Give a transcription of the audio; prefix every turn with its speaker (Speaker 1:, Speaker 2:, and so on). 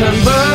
Speaker 1: Semua